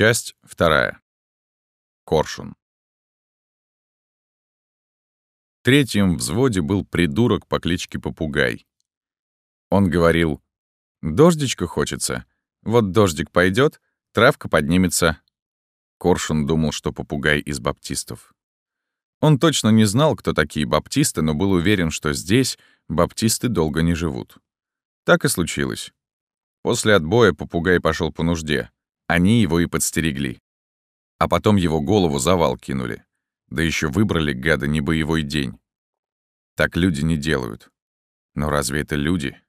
Часть вторая. Коршун. В взводе был придурок по кличке Попугай. Он говорил, «Дождичка хочется. Вот дождик пойдет, травка поднимется». Коршун думал, что попугай из баптистов. Он точно не знал, кто такие баптисты, но был уверен, что здесь баптисты долго не живут. Так и случилось. После отбоя попугай пошел по нужде. Они его и подстерегли. А потом его голову завал кинули. Да еще выбрали, гада, не боевой день. Так люди не делают. Но разве это люди?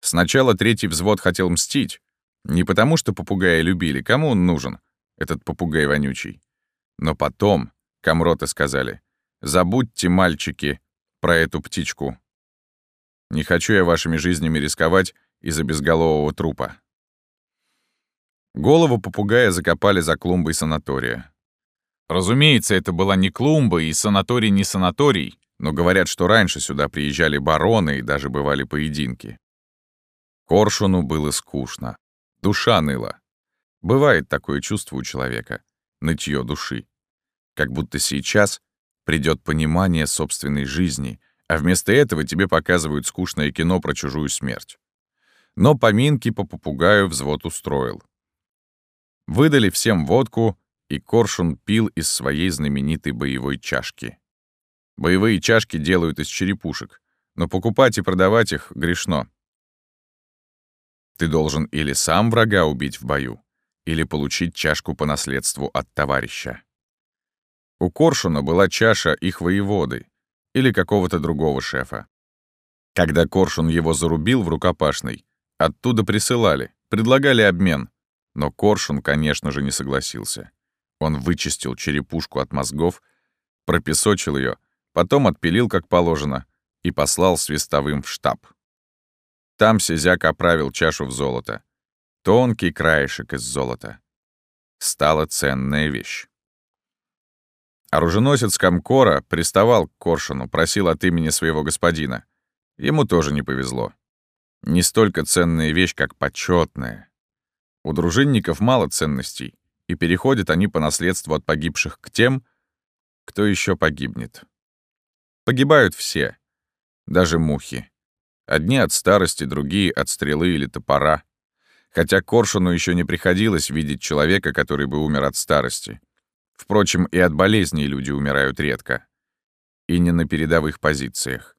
Сначала третий взвод хотел мстить. Не потому, что попугая любили. Кому он нужен, этот попугай вонючий? Но потом комроты сказали, «Забудьте, мальчики, про эту птичку. Не хочу я вашими жизнями рисковать из-за безголового трупа». Голову попугая закопали за клумбой санатория. Разумеется, это была не клумба и санаторий не санаторий, но говорят, что раньше сюда приезжали бароны и даже бывали поединки. Коршуну было скучно. Душа ныла. Бывает такое чувство у человека. Нытье души. Как будто сейчас придет понимание собственной жизни, а вместо этого тебе показывают скучное кино про чужую смерть. Но поминки по попугаю взвод устроил. Выдали всем водку, и Коршун пил из своей знаменитой боевой чашки. Боевые чашки делают из черепушек, но покупать и продавать их грешно. Ты должен или сам врага убить в бою, или получить чашку по наследству от товарища. У Коршуна была чаша их воеводы или какого-то другого шефа. Когда Коршун его зарубил в рукопашной, оттуда присылали, предлагали обмен — но Коршун, конечно же, не согласился. Он вычистил черепушку от мозгов, пропесочил ее, потом отпилил, как положено, и послал свистовым в штаб. Там Сизяк оправил чашу в золото. Тонкий краешек из золота. Стала ценная вещь. Оруженосец Комкора приставал к Коршуну, просил от имени своего господина. Ему тоже не повезло. Не столько ценная вещь, как почетная, у дружинников мало ценностей, и переходят они по наследству от погибших к тем, кто еще погибнет. Погибают все, даже мухи. Одни от старости, другие от стрелы или топора. Хотя Коршуну еще не приходилось видеть человека, который бы умер от старости. Впрочем, и от болезней люди умирают редко. И не на передовых позициях.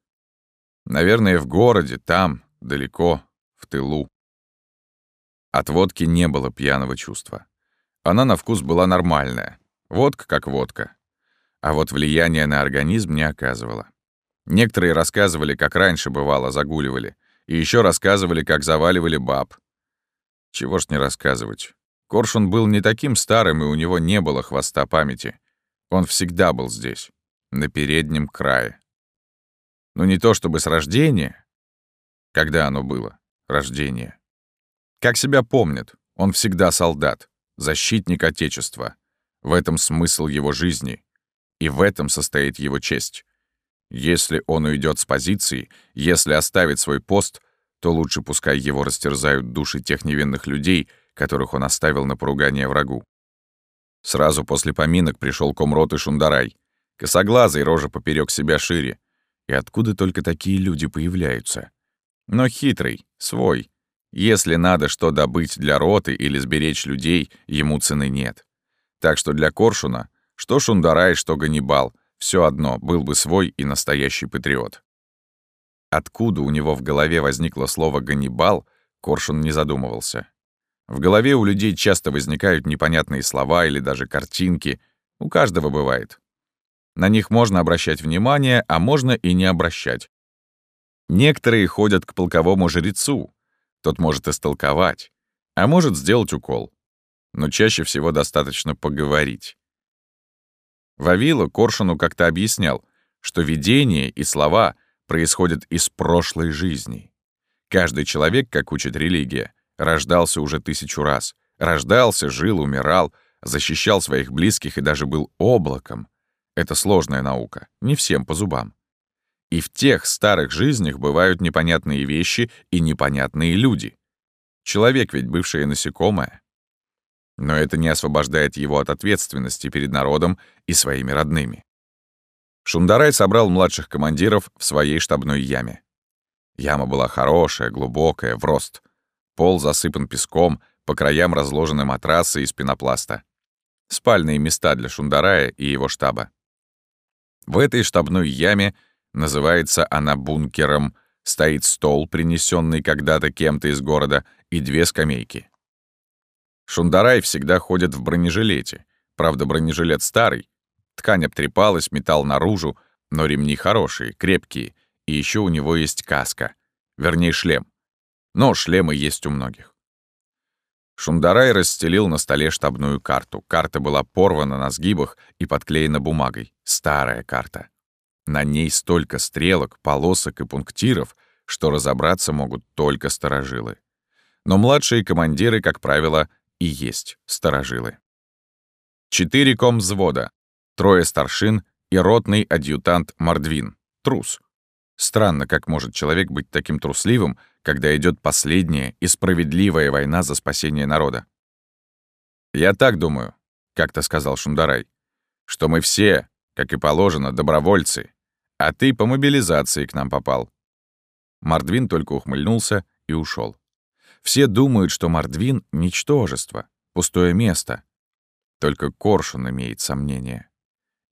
Наверное, в городе, там, далеко, в тылу. От водки не было пьяного чувства. Она на вкус была нормальная. Водка как водка. А вот влияния на организм не оказывала. Некоторые рассказывали, как раньше бывало, загуливали. И еще рассказывали, как заваливали баб. Чего ж не рассказывать. Коршун был не таким старым, и у него не было хвоста памяти. Он всегда был здесь, на переднем крае. Но не то чтобы с рождения. Когда оно было, рождение. Как себя помнит, он всегда солдат, защитник Отечества. В этом смысл его жизни. И в этом состоит его честь. Если он уйдет с позиции, если оставит свой пост, то лучше пускай его растерзают души тех невинных людей, которых он оставил на поругание врагу. Сразу после поминок пришел комрот и Шундарай. Косоглазый, рожа поперек себя шире. И откуда только такие люди появляются? Но хитрый, свой, если надо что добыть для роты или сберечь людей, ему цены нет. Так что для Коршуна, что Шундарай, что Ганнибал, все одно, был бы свой и настоящий патриот. Откуда у него в голове возникло слово «Ганнибал», Коршун не задумывался. В голове у людей часто возникают непонятные слова или даже картинки. У каждого бывает. На них можно обращать внимание, а можно и не обращать. Некоторые ходят к полковому жрецу, тот может истолковать, а может сделать укол. Но чаще всего достаточно поговорить. Вавила Коршуну как-то объяснял, что видение и слова происходят из прошлой жизни. Каждый человек, как учит религия, рождался уже тысячу раз. Рождался, жил, умирал, защищал своих близких и даже был облаком. Это сложная наука, не всем по зубам. И в тех старых жизнях бывают непонятные вещи и непонятные люди. Человек ведь бывшее насекомое. Но это не освобождает его от ответственности перед народом и своими родными. Шундарай собрал младших командиров в своей штабной яме. Яма была хорошая, глубокая, в рост. Пол засыпан песком, по краям разложены матрасы из пенопласта. Спальные места для Шундарая и его штаба. В этой штабной яме, называется она бункером, стоит стол, принесенный когда-то кем-то из города, и две скамейки. Шундарай всегда ходит в бронежилете. Правда, бронежилет старый. Ткань обтрепалась, металл наружу, но ремни хорошие, крепкие, и еще у него есть каска. Вернее, шлем. Но шлемы есть у многих. Шундарай расстелил на столе штабную карту. Карта была порвана на сгибах и подклеена бумагой. Старая карта. На ней столько стрелок, полосок и пунктиров, что разобраться могут только старожилы. Но младшие командиры, как правило, и есть старожилы. Четыре комвзвода, трое старшин и ротный адъютант Мордвин, трус. Странно, как может человек быть таким трусливым, когда идет последняя и справедливая война за спасение народа. «Я так думаю», — как-то сказал Шундарай, «что мы все, как и положено, добровольцы, а ты по мобилизации к нам попал». Мордвин только ухмыльнулся и ушел. Все думают, что Мордвин — ничтожество, пустое место. Только Коршун имеет сомнения.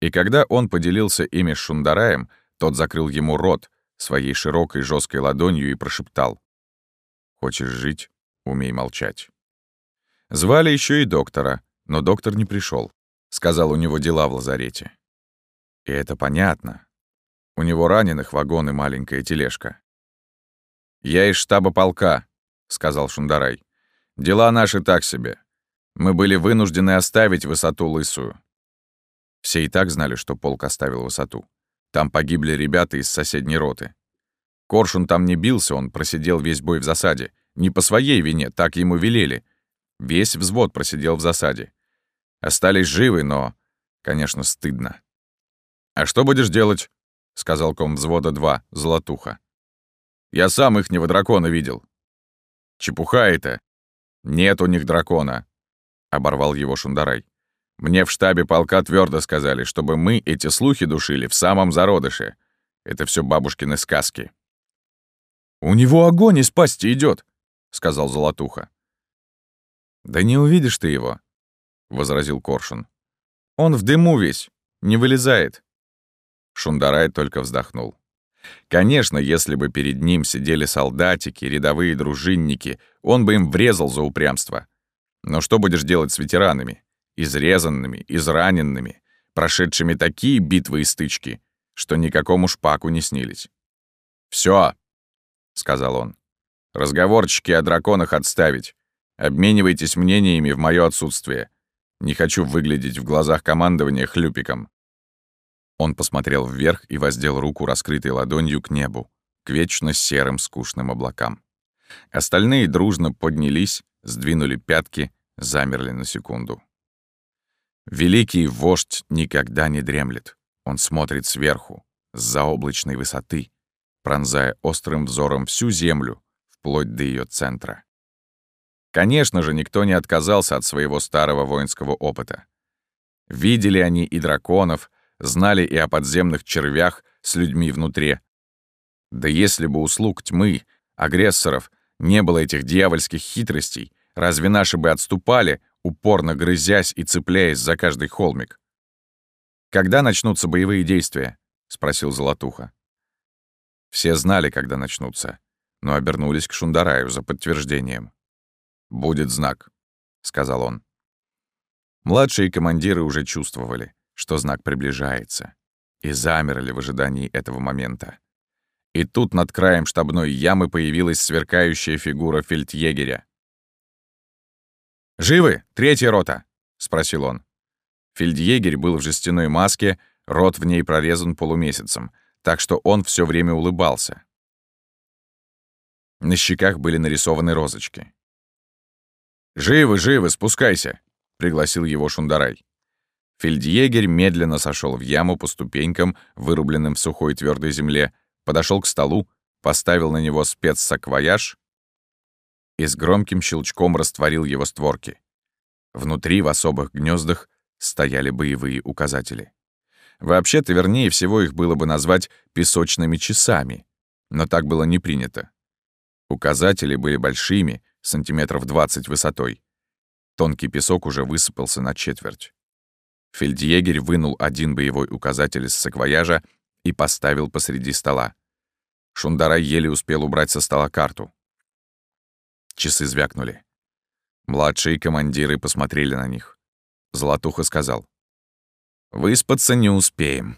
И когда он поделился ими с Шундараем, тот закрыл ему рот своей широкой жесткой ладонью и прошептал. «Хочешь жить? Умей молчать». Звали еще и доктора, но доктор не пришел. Сказал, у него дела в лазарете. И это понятно. У него раненых вагон и маленькая тележка. «Я из штаба полка», — сказал Шундарай. «Дела наши так себе. Мы были вынуждены оставить высоту лысую». Все и так знали, что полк оставил высоту. Там погибли ребята из соседней роты. Коршун там не бился, он просидел весь бой в засаде. Не по своей вине, так ему велели. Весь взвод просидел в засаде. Остались живы, но, конечно, стыдно. «А что будешь делать?» — сказал ком взвода 2, Золотуха. «Я сам ихнего дракона видел. Чепуха это. Нет у них дракона, оборвал его Шундарай. Мне в штабе полка твердо сказали, чтобы мы эти слухи душили в самом зародыше. Это все бабушкины сказки. У него огонь из пасти идет, сказал Золотуха. Да не увидишь ты его, возразил Коршун. Он в дыму весь, не вылезает. Шундарай только вздохнул. Конечно, если бы перед ним сидели солдатики, рядовые дружинники, он бы им врезал за упрямство. Но что будешь делать с ветеранами? Изрезанными, израненными, прошедшими такие битвы и стычки, что никакому шпаку не снились. Все, сказал он. «Разговорчики о драконах отставить. Обменивайтесь мнениями в моё отсутствие. Не хочу выглядеть в глазах командования хлюпиком. Он посмотрел вверх и воздел руку, раскрытой ладонью, к небу, к вечно серым скучным облакам. Остальные дружно поднялись, сдвинули пятки, замерли на секунду. Великий вождь никогда не дремлет. Он смотрит сверху, с заоблачной высоты, пронзая острым взором всю землю, вплоть до ее центра. Конечно же, никто не отказался от своего старого воинского опыта. Видели они и драконов, знали и о подземных червях с людьми внутри. Да если бы услуг тьмы, агрессоров, не было этих дьявольских хитростей, разве наши бы отступали, упорно грызясь и цепляясь за каждый холмик? «Когда начнутся боевые действия?» — спросил Золотуха. Все знали, когда начнутся, но обернулись к Шундараю за подтверждением. «Будет знак», — сказал он. Младшие командиры уже чувствовали что знак приближается, и замерли в ожидании этого момента. И тут над краем штабной ямы появилась сверкающая фигура фельдъегеря. «Живы? Третья рота?» — спросил он. Фельдъегерь был в жестяной маске, рот в ней прорезан полумесяцем, так что он все время улыбался. На щеках были нарисованы розочки. «Живы, живы, спускайся!» — пригласил его Шундарай. Фельдъегерь медленно сошел в яму по ступенькам, вырубленным в сухой твердой земле, подошел к столу, поставил на него спецсаквояж и с громким щелчком растворил его створки. Внутри, в особых гнездах, стояли боевые указатели. Вообще-то, вернее всего, их было бы назвать песочными часами, но так было не принято. Указатели были большими, сантиметров 20 высотой. Тонкий песок уже высыпался на четверть. Фельдъегерь вынул один боевой указатель из саквояжа и поставил посреди стола. Шундарай еле успел убрать со стола карту. Часы звякнули. Младшие командиры посмотрели на них. Золотуха сказал. «Выспаться не успеем.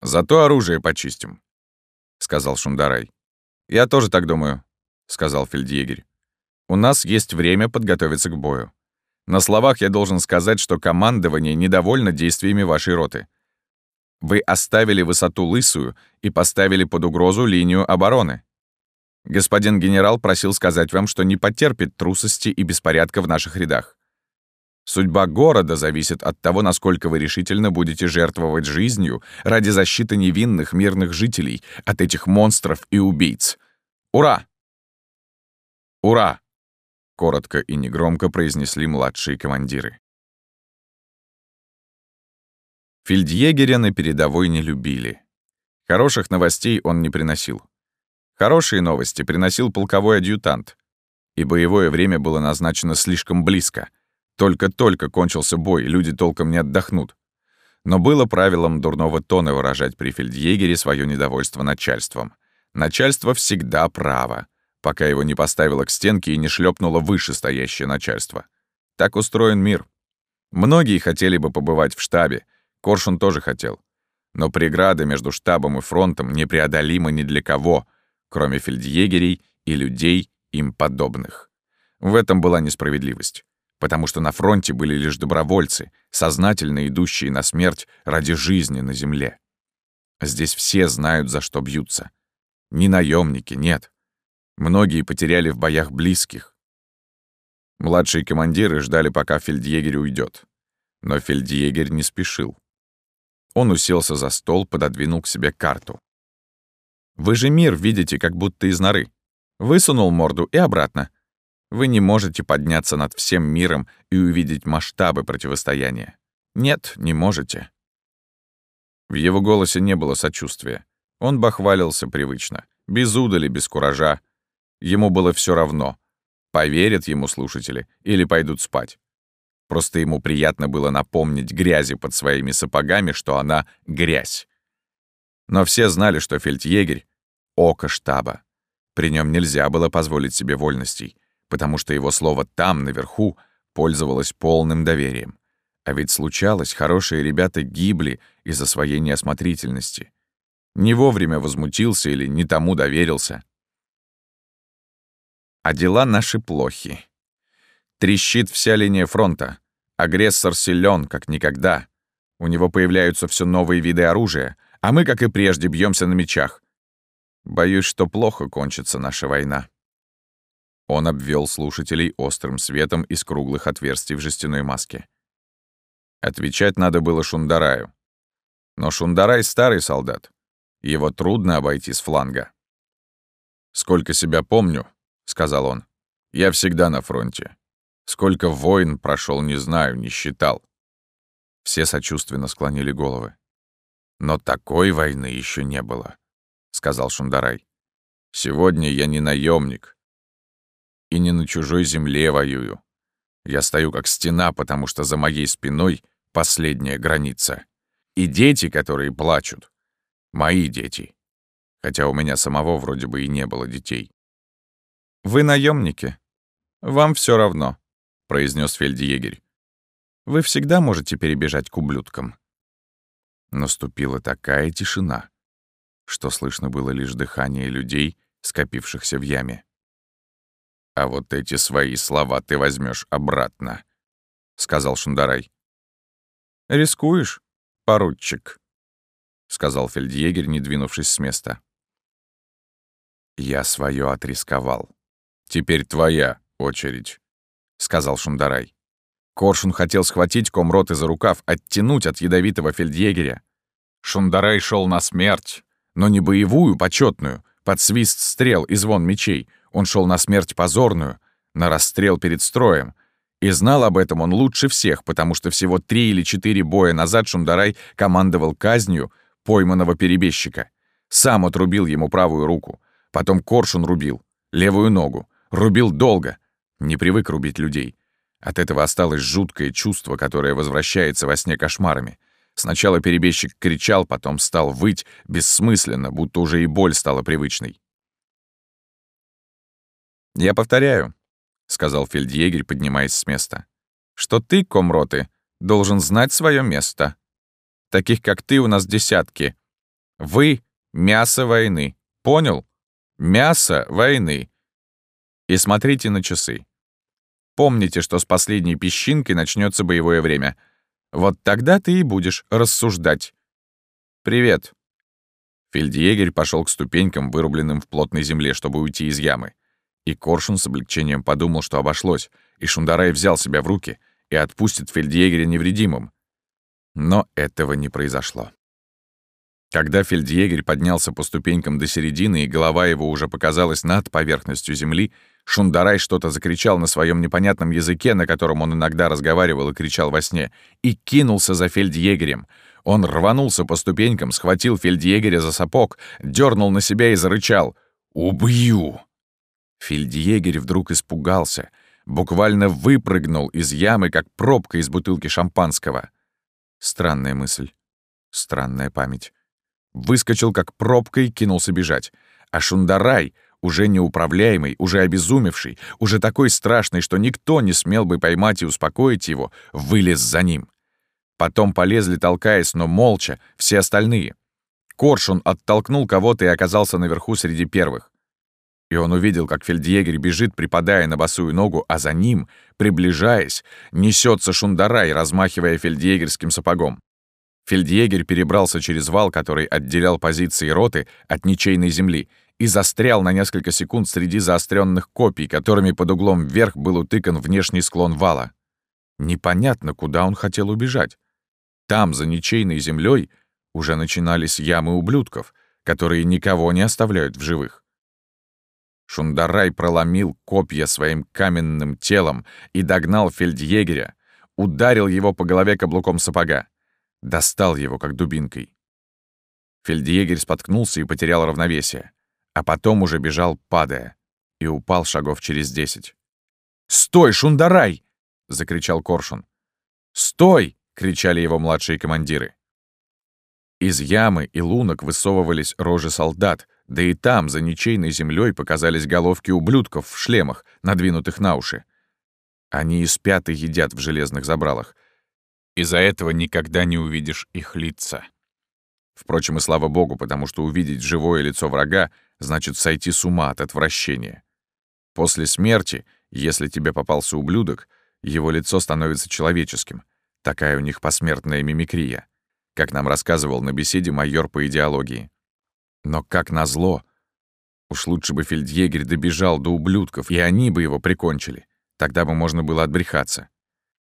Зато оружие почистим», — сказал Шундарай. «Я тоже так думаю», — сказал фельдъегерь. «У нас есть время подготовиться к бою. На словах я должен сказать, что командование недовольно действиями вашей роты. Вы оставили высоту лысую и поставили под угрозу линию обороны. Господин генерал просил сказать вам, что не потерпит трусости и беспорядка в наших рядах. Судьба города зависит от того, насколько вы решительно будете жертвовать жизнью ради защиты невинных мирных жителей от этих монстров и убийц. Ура! Ура! Коротко и негромко произнесли младшие командиры. Фельдъегеря на передовой не любили. Хороших новостей он не приносил. Хорошие новости приносил полковой адъютант. И боевое время было назначено слишком близко. Только-только кончился бой, люди толком не отдохнут. Но было правилом дурного тона выражать при фельдъегере свое недовольство начальством. Начальство всегда право, пока его не поставило к стенке и не шлепнуло вышестоящее начальство. Так устроен мир. Многие хотели бы побывать в штабе, Коршун тоже хотел. Но преграда между штабом и фронтом непреодолима ни для кого, кроме фельдъегерей и людей им подобных. В этом была несправедливость, потому что на фронте были лишь добровольцы, сознательно идущие на смерть ради жизни на земле. Здесь все знают, за что бьются. Ни наемники, нет. Многие потеряли в боях близких. Младшие командиры ждали, пока фельдъегерь уйдет. Но фельдъегерь не спешил. Он уселся за стол, пододвинул к себе карту. Вы же мир видите, как будто из норы. Высунул морду и обратно. Вы не можете подняться над всем миром и увидеть масштабы противостояния. Нет, не можете. В его голосе не было сочувствия. Он бахвалился привычно, без удали, без куража. Ему было все равно, поверят ему слушатели или пойдут спать. Просто ему приятно было напомнить грязи под своими сапогами, что она грязь. Но все знали, что фельдъегерь — око штаба. При нем нельзя было позволить себе вольностей, потому что его слово «там», наверху, пользовалось полным доверием. А ведь случалось, хорошие ребята гибли из-за своей неосмотрительности. Не вовремя возмутился или не тому доверился. А дела наши плохи. Трещит вся линия фронта. Агрессор силен, как никогда. У него появляются все новые виды оружия, а мы, как и прежде, бьемся на мечах. Боюсь, что плохо кончится наша война». Он обвел слушателей острым светом из круглых отверстий в жестяной маске. Отвечать надо было Шундараю. Но Шундарай — старый солдат. Его трудно обойти с фланга. «Сколько себя помню», — сказал он, — «я всегда на фронте. Сколько войн прошел, не знаю, не считал». Все сочувственно склонили головы. Но такой войны еще не было, сказал Шундарай. Сегодня я не наемник и не на чужой земле воюю. Я стою как стена, потому что за моей спиной последняя граница. И дети, которые плачут, мои дети. Хотя у меня самого вроде бы и не было детей. Вы наемники. Вам все равно, произнес фельдъегерь. Вы всегда можете перебежать к ублюдкам. Наступила такая тишина, что слышно было лишь дыхание людей, скопившихся в яме. «А вот эти свои слова ты возьмешь обратно», — сказал Шундарай. «Рискуешь, поручик», — сказал фельдъегерь, не двинувшись с места. «Я свое отрисковал. Теперь твоя очередь», — сказал Шундарай. Коршун хотел схватить комроты за рукав, оттянуть от ядовитого фельдъегеря. Шундарай шел на смерть, но не боевую, почетную, под свист стрел и звон мечей. Он шел на смерть позорную, на расстрел перед строем. И знал об этом он лучше всех, потому что всего три или четыре боя назад Шундарай командовал казнью пойманного перебежчика. Сам отрубил ему правую руку. Потом коршун рубил, левую ногу. Рубил долго. Не привык рубить людей. От этого осталось жуткое чувство, которое возвращается во сне кошмарами. Сначала перебежчик кричал, потом стал выть бессмысленно, будто уже и боль стала привычной. «Я повторяю», — сказал фельдъегерь, поднимаясь с места, «что ты, комроты, должен знать свое место. Таких, как ты, у нас десятки. Вы — мясо войны. Понял? Мясо войны. И смотрите на часы. Помните, что с последней песчинкой начнется боевое время. Вот тогда ты и будешь рассуждать. Привет. Фельдъегерь пошел к ступенькам, вырубленным в плотной земле, чтобы уйти из ямы. И Коршун с облегчением подумал, что обошлось, и Шундарай взял себя в руки и отпустит фельдъегеря невредимым. Но этого не произошло. Когда фельдъегерь поднялся по ступенькам до середины, и голова его уже показалась над поверхностью земли, Шундарай что-то закричал на своем непонятном языке, на котором он иногда разговаривал и кричал во сне, и кинулся за фельдъегерем. Он рванулся по ступенькам, схватил фельдъегеря за сапог, дернул на себя и зарычал «Убью!». Фельдъегерь вдруг испугался, буквально выпрыгнул из ямы, как пробка из бутылки шампанского. Странная мысль, странная память. Выскочил как пробка и кинулся бежать. А Шундарай, уже неуправляемый, уже обезумевший, уже такой страшный, что никто не смел бы поймать и успокоить его, вылез за ним. Потом полезли, толкаясь, но молча, все остальные. Коршун оттолкнул кого-то и оказался наверху среди первых. И он увидел, как фельдъегерь бежит, припадая на босую ногу, а за ним, приближаясь, несется Шундарай, размахивая фельдъегерским сапогом. Фельдъегерь перебрался через вал, который отделял позиции роты от ничейной земли, и застрял на несколько секунд среди заостренных копий, которыми под углом вверх был утыкан внешний склон вала. Непонятно, куда он хотел убежать. Там, за ничейной землей, уже начинались ямы ублюдков, которые никого не оставляют в живых. Шундарай проломил копья своим каменным телом и догнал фельдъегеря, ударил его по голове каблуком сапога. Достал его, как дубинкой. Фельдъегерь споткнулся и потерял равновесие, а потом уже бежал, падая, и упал шагов через десять. «Стой, шундарай!» — закричал Коршун. «Стой!» — кричали его младшие командиры. Из ямы и лунок высовывались рожи солдат, да и там, за ничейной землей, показались головки ублюдков в шлемах, надвинутых на уши. Они и спят и едят в железных забралах, из-за этого никогда не увидишь их лица. Впрочем, и слава богу, потому что увидеть живое лицо врага значит сойти с ума от отвращения. После смерти, если тебе попался ублюдок, его лицо становится человеческим. Такая у них посмертная мимикрия, как нам рассказывал на беседе майор по идеологии. Но как назло, уж лучше бы фельдъегерь добежал до ублюдков, и они бы его прикончили. Тогда бы можно было отбрехаться.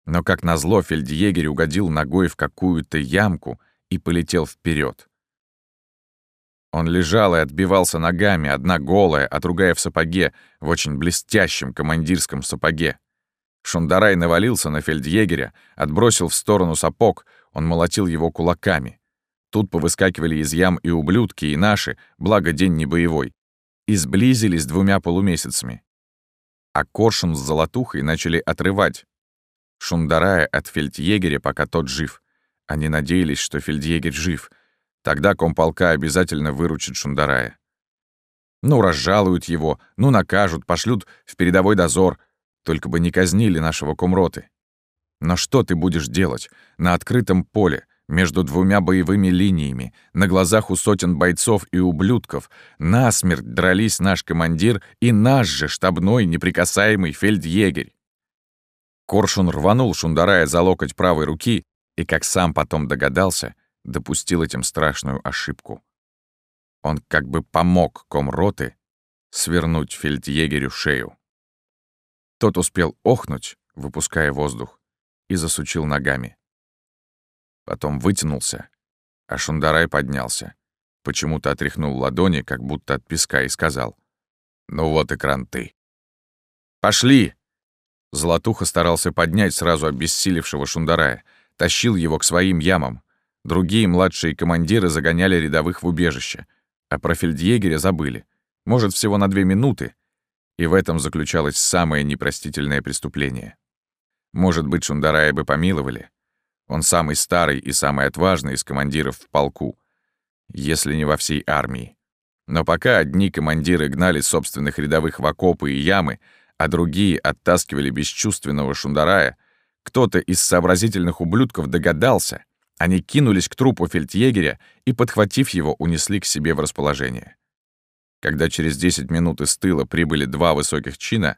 Но, как назло, фельдъегерь угодил ногой в какую-то ямку и полетел вперед. Он лежал и отбивался ногами, одна голая, а другая в сапоге, в очень блестящем командирском сапоге. Шундарай навалился на фельдъегеря, отбросил в сторону сапог, он молотил его кулаками. Тут повыскакивали из ям и ублюдки, и наши, благо день не боевой, и сблизились двумя полумесяцами. А коршун с золотухой начали отрывать, Шундарая от фельдъегеря, пока тот жив. Они надеялись, что фельдъегерь жив. Тогда комполка обязательно выручит Шундарая. Ну, разжалуют его, ну, накажут, пошлют в передовой дозор. Только бы не казнили нашего комроты. Но что ты будешь делать? На открытом поле, между двумя боевыми линиями, на глазах у сотен бойцов и ублюдков, насмерть дрались наш командир и наш же штабной неприкасаемый фельдъегерь. Коршун рванул Шундарая за локоть правой руки и, как сам потом догадался, допустил этим страшную ошибку. Он как бы помог комроты свернуть фельдъегерю шею. Тот успел охнуть, выпуская воздух, и засучил ногами. Потом вытянулся, а Шундарай поднялся, почему-то отряхнул ладони, как будто от песка, и сказал, «Ну вот и кранты». «Пошли!» Золотуха старался поднять сразу обессилевшего Шундарая, тащил его к своим ямам. Другие младшие командиры загоняли рядовых в убежище, а про фельдъегеря забыли. Может, всего на две минуты, и в этом заключалось самое непростительное преступление. Может быть, Шундарая бы помиловали. Он самый старый и самый отважный из командиров в полку, если не во всей армии. Но пока одни командиры гнали собственных рядовых в окопы и ямы, а другие оттаскивали бесчувственного шундарая, кто-то из сообразительных ублюдков догадался, они кинулись к трупу фельдъегеря и, подхватив его, унесли к себе в расположение. Когда через 10 минут из тыла прибыли два высоких чина,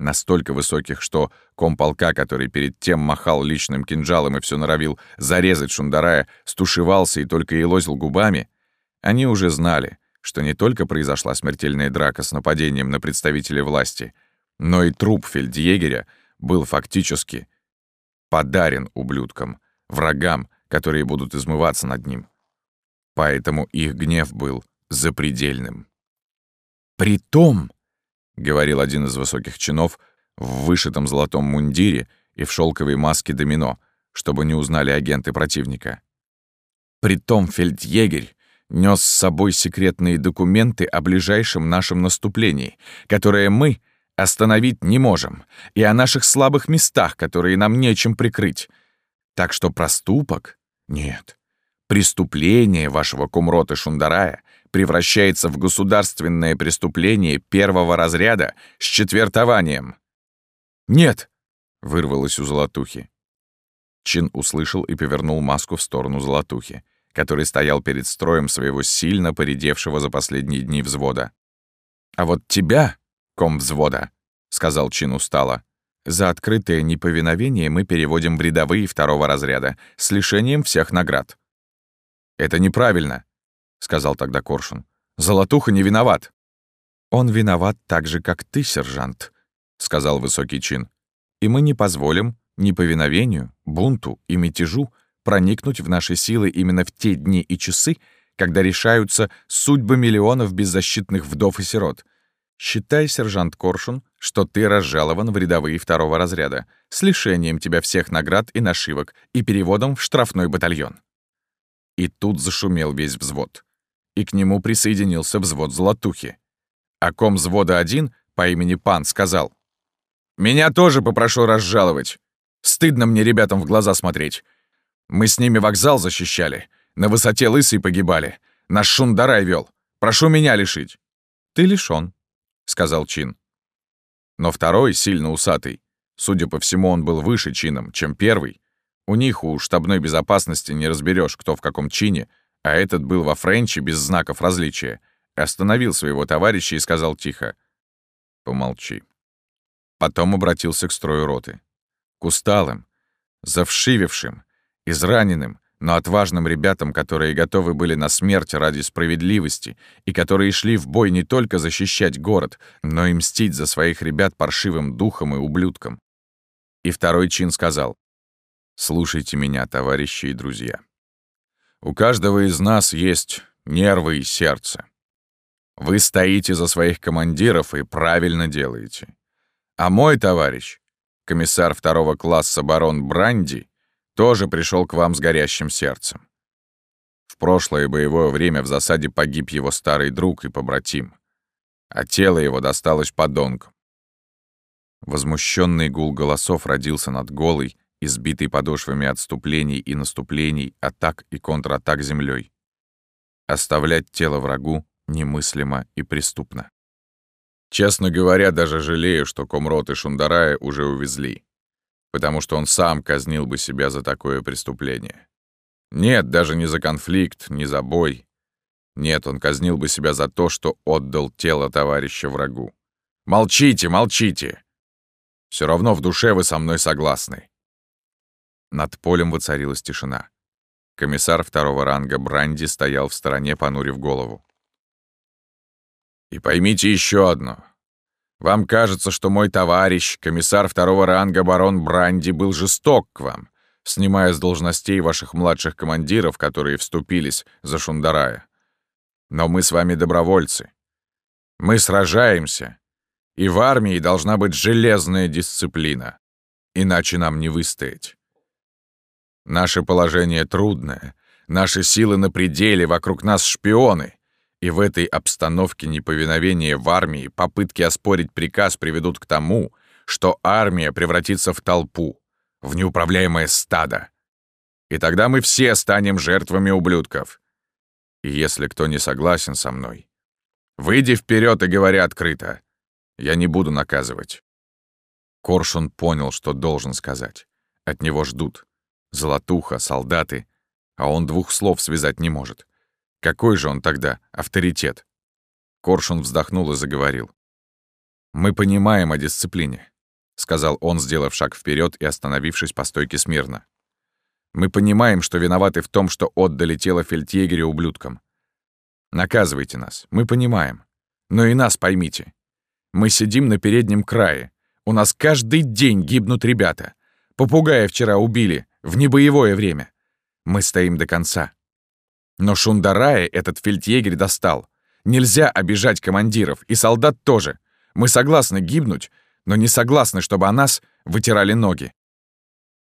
настолько высоких, что комполка, который перед тем махал личным кинжалом и все норовил зарезать Шундарая, стушевался и только и лозил губами, они уже знали, что не только произошла смертельная драка с нападением на представителей власти, но и труп фельдъегеря был фактически подарен ублюдкам, врагам, которые будут измываться над ним. Поэтому их гнев был запредельным. «Притом», — говорил один из высоких чинов в вышитом золотом мундире и в шелковой маске домино, чтобы не узнали агенты противника. «Притом фельдъегерь нес с собой секретные документы о ближайшем нашем наступлении, которые мы — остановить не можем, и о наших слабых местах, которые нам нечем прикрыть. Так что проступок? Нет. Преступление вашего кумрота Шундарая превращается в государственное преступление первого разряда с четвертованием. «Нет!» — вырвалось у Золотухи. Чин услышал и повернул маску в сторону Золотухи, который стоял перед строем своего сильно поредевшего за последние дни взвода. «А вот тебя ком взвода», — сказал Чин устало. «За открытое неповиновение мы переводим в рядовые второго разряда с лишением всех наград». «Это неправильно», — сказал тогда Коршун. «Золотуха не виноват». «Он виноват так же, как ты, сержант», — сказал высокий чин. «И мы не позволим неповиновению, бунту и мятежу проникнуть в наши силы именно в те дни и часы, когда решаются судьбы миллионов беззащитных вдов и сирот, Считай, сержант Коршун, что ты разжалован в рядовые второго разряда с лишением тебя всех наград и нашивок и переводом в штрафной батальон. И тут зашумел весь взвод. И к нему присоединился взвод Золотухи. А ком взвода один по имени Пан сказал, «Меня тоже попрошу разжаловать. Стыдно мне ребятам в глаза смотреть. Мы с ними вокзал защищали, на высоте лысый погибали, наш шундарай вел. Прошу меня лишить». «Ты лишён», — сказал Чин. Но второй, сильно усатый, судя по всему, он был выше чином, чем первый. У них, у штабной безопасности, не разберешь, кто в каком чине, а этот был во френче без знаков различия. Остановил своего товарища и сказал тихо. «Помолчи». Потом обратился к строю роты. К усталым, завшивившим, израненным, но отважным ребятам, которые готовы были на смерть ради справедливости и которые шли в бой не только защищать город, но и мстить за своих ребят паршивым духом и ублюдком. И второй чин сказал, «Слушайте меня, товарищи и друзья. У каждого из нас есть нервы и сердце. Вы стоите за своих командиров и правильно делаете. А мой товарищ, комиссар второго класса барон Бранди, тоже пришел к вам с горящим сердцем. В прошлое боевое время в засаде погиб его старый друг и побратим, а тело его досталось подонкам. Возмущенный гул голосов родился над голой, избитой подошвами отступлений и наступлений, атак и контратак землей. Оставлять тело врагу немыслимо и преступно. Честно говоря, даже жалею, что Комрот и Шундарая уже увезли потому что он сам казнил бы себя за такое преступление. Нет, даже не за конфликт, не за бой. Нет, он казнил бы себя за то, что отдал тело товарища врагу. Молчите, молчите! Все равно в душе вы со мной согласны. Над полем воцарилась тишина. Комиссар второго ранга Бранди стоял в стороне, понурив голову. «И поймите еще одно. Вам кажется, что мой товарищ, комиссар второго ранга барон Бранди, был жесток к вам, снимая с должностей ваших младших командиров, которые вступились за Шундарая. Но мы с вами добровольцы. Мы сражаемся, И в армии должна быть железная дисциплина. Иначе нам не выстоять. Наше положение трудное, наши силы на пределе, вокруг нас шпионы. И в этой обстановке неповиновения в армии попытки оспорить приказ приведут к тому, что армия превратится в толпу, в неуправляемое стадо. И тогда мы все станем жертвами ублюдков. И если кто не согласен со мной, выйди вперед и говори открыто. Я не буду наказывать. Коршун понял, что должен сказать. От него ждут. Золотуха, солдаты. А он двух слов связать не может. Какой же он тогда авторитет? Коршун вздохнул и заговорил. «Мы понимаем о дисциплине», — сказал он, сделав шаг вперед и остановившись по стойке смирно. «Мы понимаем, что виноваты в том, что отдали тело фельдъегеря ублюдкам. Наказывайте нас, мы понимаем. Но и нас поймите. Мы сидим на переднем крае, у нас каждый день гибнут ребята. Попугая вчера убили, в небоевое время. Мы стоим до конца. Но Шундарая этот фельдъегерь достал. Нельзя обижать командиров, и солдат тоже. Мы согласны гибнуть, но не согласны, чтобы о нас вытирали ноги.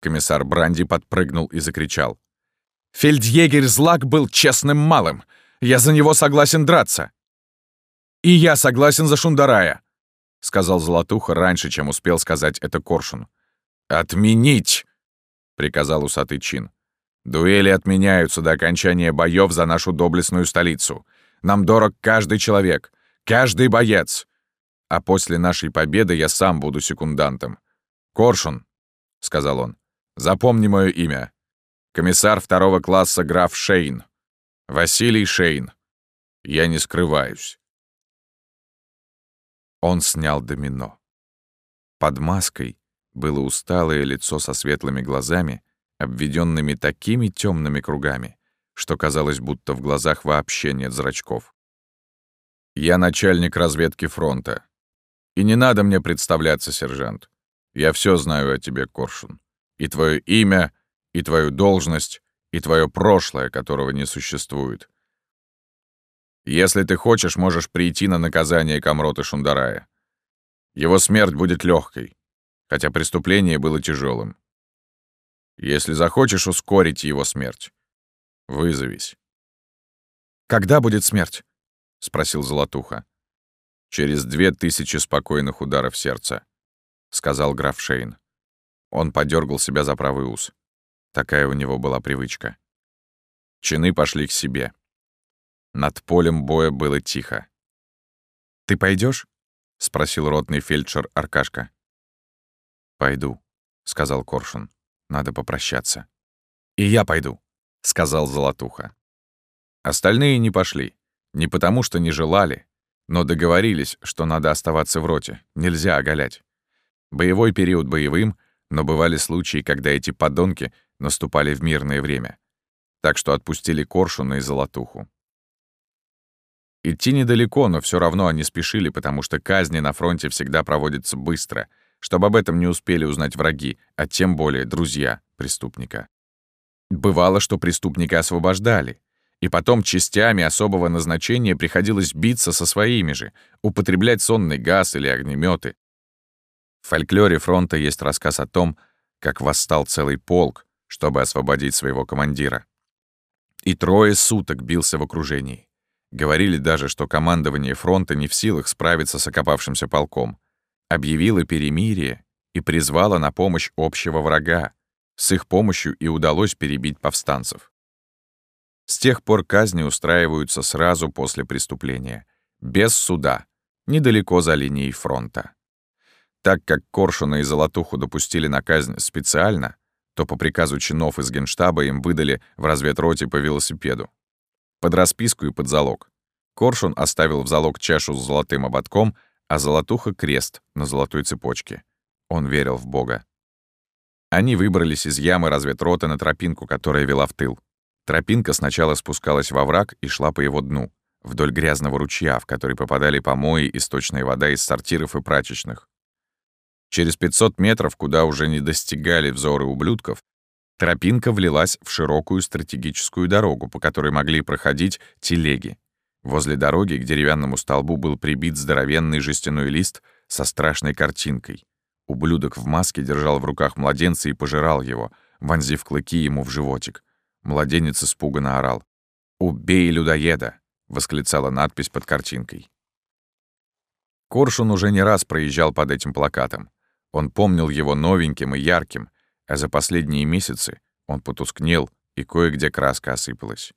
Комиссар Бранди подпрыгнул и закричал. «Фельдъегерь Злак был честным малым. Я за него согласен драться. И я согласен за Шундарая. — сказал Золотуха раньше, чем успел сказать это Коршун. «Отменить!» — приказал усатый чин. «Дуэли отменяются до окончания боев за нашу доблестную столицу. Нам дорог каждый человек, каждый боец. А после нашей победы я сам буду секундантом. Коршун!» — сказал он. «Запомни мое имя. Комиссар второго класса граф Шейн. Василий Шейн. Я не скрываюсь. Он снял домино. Под маской было усталое лицо со светлыми глазами, обведенными такими темными кругами, что казалось, будто в глазах вообще нет зрачков. «Я начальник разведки фронта. И не надо мне представляться, сержант. Я все знаю о тебе, Коршун. И твое имя, и твою должность, и твое прошлое, которого не существует. Если ты хочешь, можешь прийти на наказание Камрота Шундарая. Его смерть будет легкой, хотя преступление было тяжелым. Если захочешь ускорить его смерть, вызовись. «Когда будет смерть?» — спросил Золотуха. «Через две тысячи спокойных ударов сердца», — сказал граф Шейн. Он подергал себя за правый ус. Такая у него была привычка. Чины пошли к себе. Над полем боя было тихо. «Ты пойдешь? спросил ротный фельдшер Аркашка. «Пойду», — сказал Коршун. «Надо попрощаться». «И я пойду», — сказал Золотуха. Остальные не пошли. Не потому, что не желали, но договорились, что надо оставаться в роте, нельзя оголять. Боевой период боевым, но бывали случаи, когда эти подонки наступали в мирное время. Так что отпустили Коршуна и Золотуху. Идти недалеко, но все равно они спешили, потому что казни на фронте всегда проводятся быстро, чтобы об этом не успели узнать враги, а тем более друзья преступника. Бывало, что преступника освобождали, и потом частями особого назначения приходилось биться со своими же, употреблять сонный газ или огнеметы. В фольклоре фронта есть рассказ о том, как восстал целый полк, чтобы освободить своего командира. И трое суток бился в окружении. Говорили даже, что командование фронта не в силах справиться с окопавшимся полком. Объявило перемирие и призвало на помощь общего врага. С их помощью и удалось перебить повстанцев. С тех пор казни устраиваются сразу после преступления, без суда, недалеко за линией фронта. Так как Коршуна и Золотуху допустили на казнь специально, то по приказу чинов из Генштаба им выдали в разведроте по велосипеду. Под расписку и под залог. Коршун оставил в залог чашу с золотым ободком, а золотуха — крест на золотой цепочке. Он верил в Бога. Они выбрались из ямы разведроты на тропинку, которая вела в тыл. Тропинка сначала спускалась во враг и шла по его дну, вдоль грязного ручья, в который попадали помои и сточная вода из сортиров и прачечных. Через 500 метров, куда уже не достигали взоры ублюдков, Тропинка влилась в широкую стратегическую дорогу, по которой могли проходить телеги. Возле дороги к деревянному столбу был прибит здоровенный жестяной лист со страшной картинкой. Ублюдок в маске держал в руках младенца и пожирал его, вонзив клыки ему в животик. Младенец испуганно орал. «Убей людоеда!» — восклицала надпись под картинкой. Коршун уже не раз проезжал под этим плакатом. Он помнил его новеньким и ярким, а за последние месяцы он потускнел, и кое-где краска осыпалась.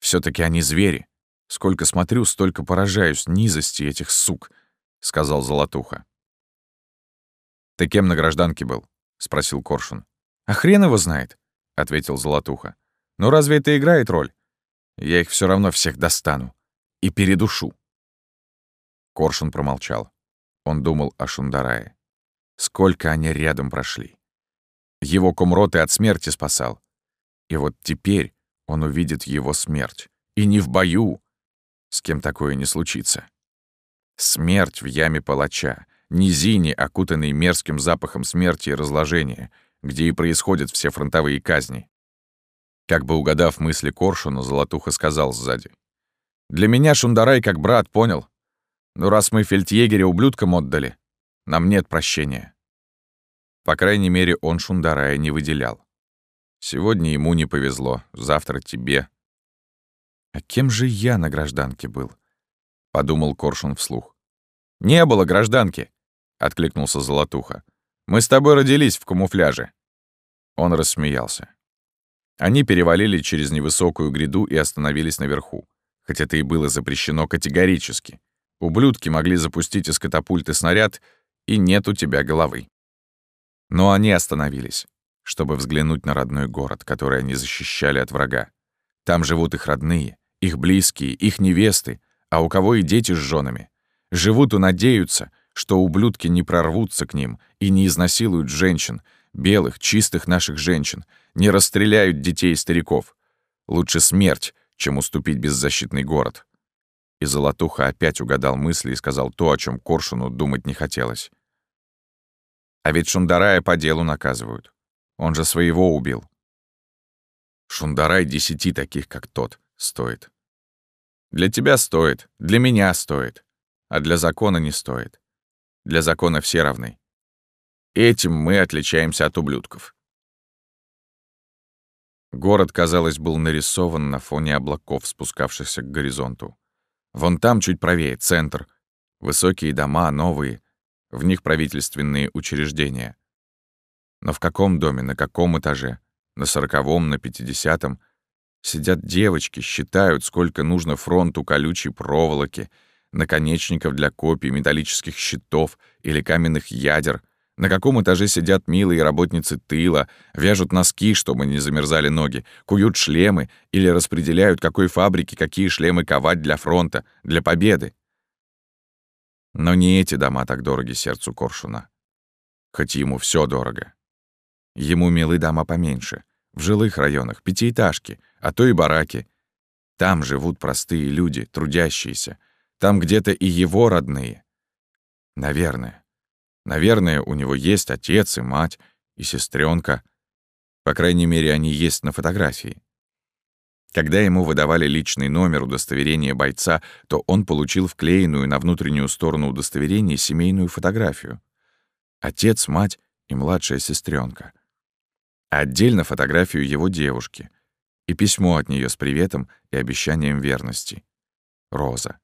Все таки они звери. Сколько смотрю, столько поражаюсь низости этих сук», — сказал Золотуха. «Ты кем на гражданке был?» — спросил Коршун. «А хрен его знает», — ответил Золотуха. «Ну разве это играет роль? Я их все равно всех достану и передушу». Коршун промолчал. Он думал о Шундарае. Сколько они рядом прошли. Его комрот и от смерти спасал. И вот теперь он увидит его смерть. И не в бою. С кем такое не случится. Смерть в яме палача, низине, окутанной мерзким запахом смерти и разложения, где и происходят все фронтовые казни. Как бы угадав мысли Коршуна, Золотуха сказал сзади. «Для меня Шундарай как брат, понял? Ну, раз мы фельдъегеря ублюдкам отдали, нам нет прощения. По крайней мере, он Шундарая не выделял. Сегодня ему не повезло, завтра тебе. «А кем же я на гражданке был?» — подумал Коршун вслух. «Не было гражданки!» — откликнулся Золотуха. «Мы с тобой родились в камуфляже». Он рассмеялся. Они перевалили через невысокую гряду и остановились наверху, хотя это и было запрещено категорически. Ублюдки могли запустить из катапульты снаряд, и нет у тебя головы. Но они остановились, чтобы взглянуть на родной город, который они защищали от врага. Там живут их родные, их близкие, их невесты, а у кого и дети с женами. Живут и надеются, что ублюдки не прорвутся к ним и не изнасилуют женщин, белых, чистых наших женщин, не расстреляют детей и стариков. Лучше смерть, чем уступить беззащитный город. И Золотуха опять угадал мысли и сказал то, о чем Коршуну думать не хотелось. А ведь Шундарая по делу наказывают. Он же своего убил. Шундарай десяти таких, как тот, стоит. Для тебя стоит, для меня стоит, а для закона не стоит. Для закона все равны. Этим мы отличаемся от ублюдков. Город, казалось, был нарисован на фоне облаков, спускавшихся к горизонту. Вон там, чуть правее, центр. Высокие дома, новые, в них правительственные учреждения. Но в каком доме, на каком этаже? На сороковом, на пятидесятом? Сидят девочки, считают, сколько нужно фронту колючей проволоки, наконечников для копий, металлических щитов или каменных ядер. На каком этаже сидят милые работницы тыла, вяжут носки, чтобы не замерзали ноги, куют шлемы или распределяют, какой фабрике какие шлемы ковать для фронта, для победы. Но не эти дома так дороги сердцу Коршуна. Хоть ему все дорого. Ему милы дома поменьше, в жилых районах, пятиэтажки, а то и бараки. Там живут простые люди, трудящиеся. Там где-то и его родные. Наверное. Наверное, у него есть отец и мать, и сестренка. По крайней мере, они есть на фотографии. Когда ему выдавали личный номер удостоверения бойца, то он получил вклеенную на внутреннюю сторону удостоверения семейную фотографию. Отец, мать и младшая сестренка. Отдельно фотографию его девушки и письмо от нее с приветом и обещанием верности. Роза.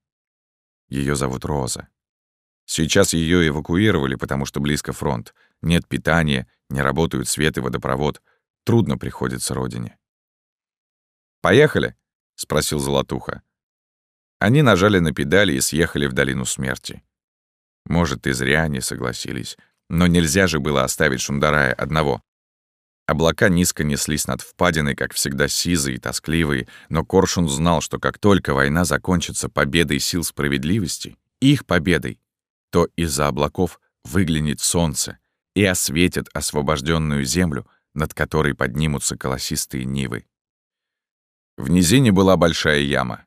Ее зовут Роза. Сейчас ее эвакуировали, потому что близко фронт. Нет питания, не работают свет и водопровод. Трудно приходится родине. «Поехали?» — спросил Золотуха. Они нажали на педали и съехали в долину смерти. Может, и зря они согласились, но нельзя же было оставить Шундарая одного. Облака низко неслись над впадиной, как всегда сизые и тоскливые, но Коршун знал, что как только война закончится победой сил справедливости, их победой, то из-за облаков выглянет солнце и осветит освобожденную землю, над которой поднимутся колосистые нивы. В низине была большая яма.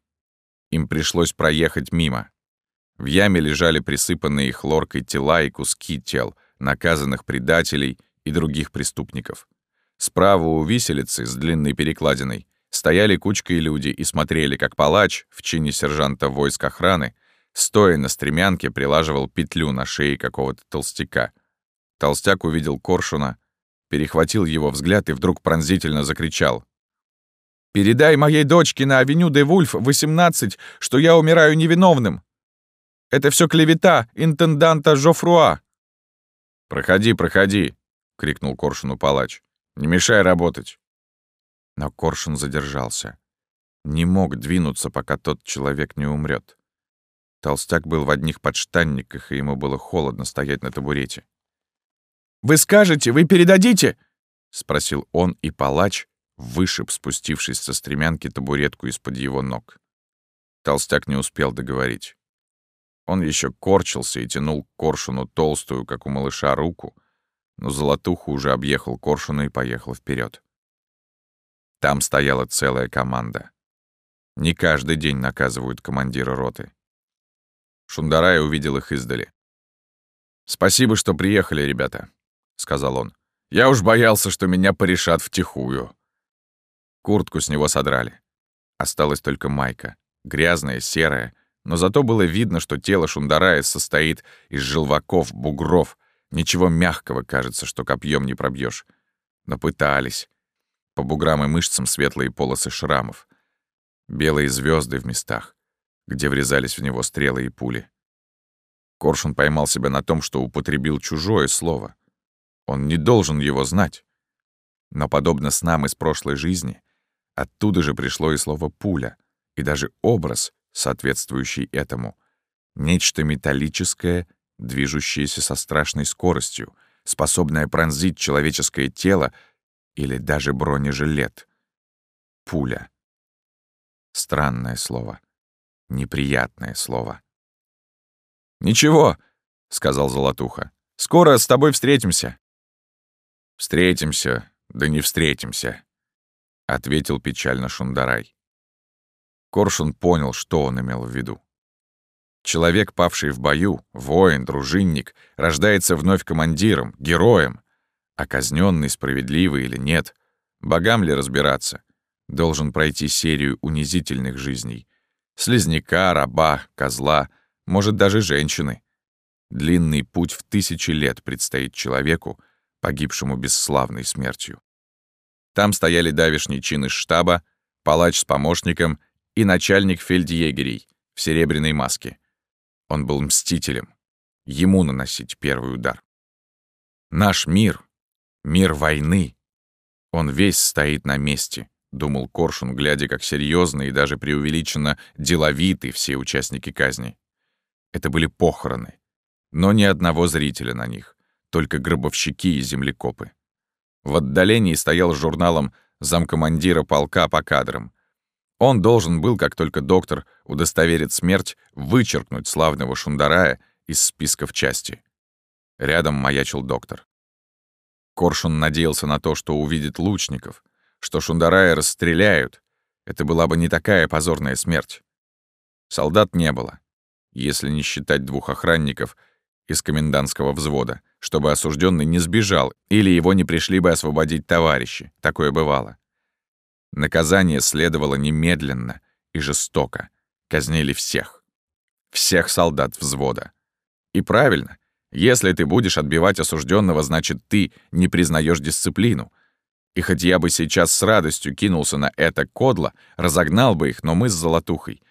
Им пришлось проехать мимо. В яме лежали присыпанные хлоркой тела и куски тел, наказанных предателей и других преступников. Справа у виселицы с длинной перекладиной стояли кучкой люди и смотрели, как палач в чине сержанта войск охраны стоя на стремянке, прилаживал петлю на шее какого-то толстяка. Толстяк увидел коршуна, перехватил его взгляд и вдруг пронзительно закричал. «Передай моей дочке на авеню де Вульф, 18, что я умираю невиновным! Это все клевета интенданта Жофруа!» «Проходи, проходи!» — крикнул Коршуну палач. «Не мешай работать!» Но Коршун задержался. Не мог двинуться, пока тот человек не умрет. Толстяк был в одних подштанниках, и ему было холодно стоять на табурете. «Вы скажете, вы передадите?» — спросил он, и палач вышиб, спустившись со стремянки, табуретку из-под его ног. Толстяк не успел договорить. Он еще корчился и тянул к коршуну толстую, как у малыша, руку, но золотуху уже объехал коршуна и поехал вперед. Там стояла целая команда. Не каждый день наказывают командира роты. Шундарай увидел их издали. «Спасибо, что приехали, ребята», — сказал он. «Я уж боялся, что меня порешат втихую». Куртку с него содрали. Осталась только майка, грязная, серая, но зато было видно, что тело Шундарая состоит из желваков, бугров, ничего мягкого, кажется, что копьем не пробьешь. Но пытались. По буграм и мышцам светлые полосы шрамов. Белые звезды в местах, где врезались в него стрелы и пули. Коршун поймал себя на том, что употребил чужое слово. Он не должен его знать. Но, подобно снам из прошлой жизни, оттуда же пришло и слово «пуля», и даже образ, соответствующий этому. Нечто металлическое, движущееся со страшной скоростью, способное пронзить человеческое тело или даже бронежилет. Пуля. Странное слово. Неприятное слово. «Ничего», — сказал Золотуха. «Скоро с тобой встретимся». «Встретимся, да не встретимся», — ответил печально Шундарай. Коршун понял, что он имел в виду. Человек, павший в бою, воин, дружинник, рождается вновь командиром, героем. А казненный, справедливый или нет, богам ли разбираться, должен пройти серию унизительных жизней. Слизняка, раба, козла, может, даже женщины. Длинный путь в тысячи лет предстоит человеку, погибшему бесславной смертью. Там стояли давишний чин из штаба, палач с помощником и начальник фельдъегерей в серебряной маске. Он был мстителем. Ему наносить первый удар. Наш мир, мир войны, он весь стоит на месте, думал Коршун, глядя, как серьезно и даже преувеличенно деловиты все участники казни. Это были похороны, но ни одного зрителя на них, только гробовщики и землекопы. В отдалении стоял с журналом замкомандира полка по кадрам, он должен был, как только доктор удостоверит смерть, вычеркнуть славного Шундарая из списков части. Рядом маячил доктор. Коршун надеялся на то, что увидит лучников, что Шундарая расстреляют. Это была бы не такая позорная смерть. Солдат не было, если не считать двух охранников из комендантского взвода, чтобы осужденный не сбежал или его не пришли бы освободить товарищи. Такое бывало. Наказание следовало немедленно и жестоко. Казнили всех. Всех солдат взвода. И правильно. Если ты будешь отбивать осужденного, значит, ты не признаешь дисциплину. И хоть я бы сейчас с радостью кинулся на это кодло, разогнал бы их, но мы с Золотухой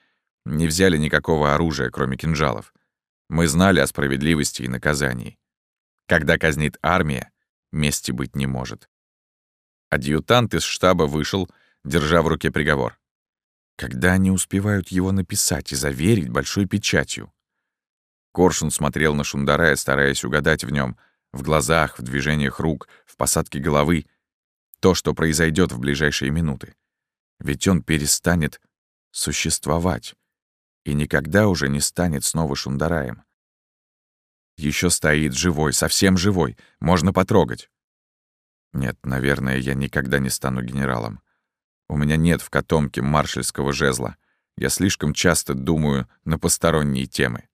не взяли никакого оружия, кроме кинжалов. Мы знали о справедливости и наказании. Когда казнит армия, мести быть не может. Адъютант из штаба вышел держа в руке приговор. Когда они успевают его написать и заверить большой печатью? Коршун смотрел на Шундарая, стараясь угадать в нем, в глазах, в движениях рук, в посадке головы, то, что произойдет в ближайшие минуты. Ведь он перестанет существовать и никогда уже не станет снова Шундараем. Еще стоит живой, совсем живой, можно потрогать. Нет, наверное, я никогда не стану генералом. У меня нет в котомке маршальского жезла. Я слишком часто думаю на посторонние темы.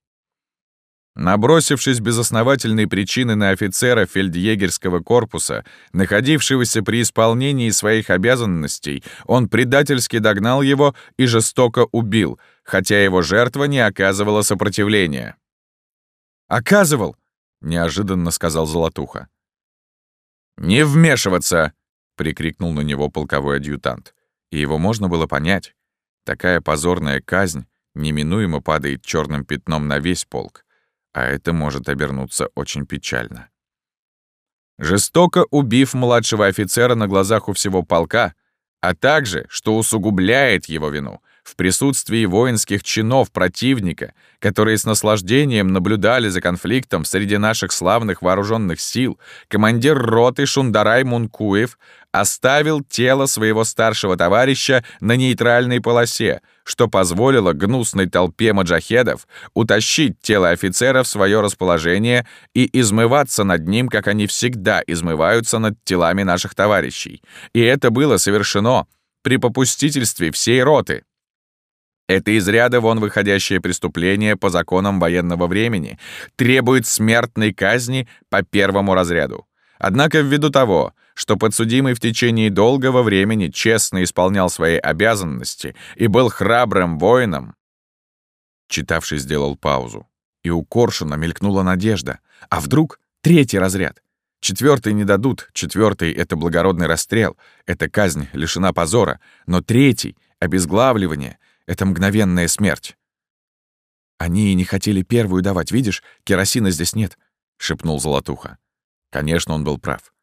Набросившись без основательной причины на офицера фельдъегерского корпуса, находившегося при исполнении своих обязанностей, он предательски догнал его и жестоко убил, хотя его жертва не оказывала сопротивления. «Оказывал!» — неожиданно сказал Золотуха. «Не вмешиваться!» — прикрикнул на него полковой адъютант. И его можно было понять. Такая позорная казнь неминуемо падает черным пятном на весь полк а это может обернуться очень печально. Жестоко убив младшего офицера на глазах у всего полка, а также, что усугубляет его вину, в присутствии воинских чинов противника, которые с наслаждением наблюдали за конфликтом среди наших славных вооруженных сил, командир роты Шундарай Мункуев оставил тело своего старшего товарища на нейтральной полосе, что позволило гнусной толпе маджахедов утащить тело офицера в свое расположение и измываться над ним, как они всегда измываются над телами наших товарищей. И это было совершено при попустительстве всей роты. Это из ряда вон выходящее преступление по законам военного времени требует смертной казни по первому разряду. Однако ввиду того, что подсудимый в течение долгого времени честно исполнял свои обязанности и был храбрым воином, читавший сделал паузу, и у Коршуна мелькнула надежда. А вдруг третий разряд? Четвертый не дадут, четвертый — это благородный расстрел, это казнь лишена позора, но третий — обезглавливание — это мгновенная смерть. Они и не хотели первую давать, видишь, керосина здесь нет, — шепнул Золотуха. Конечно, он был прав.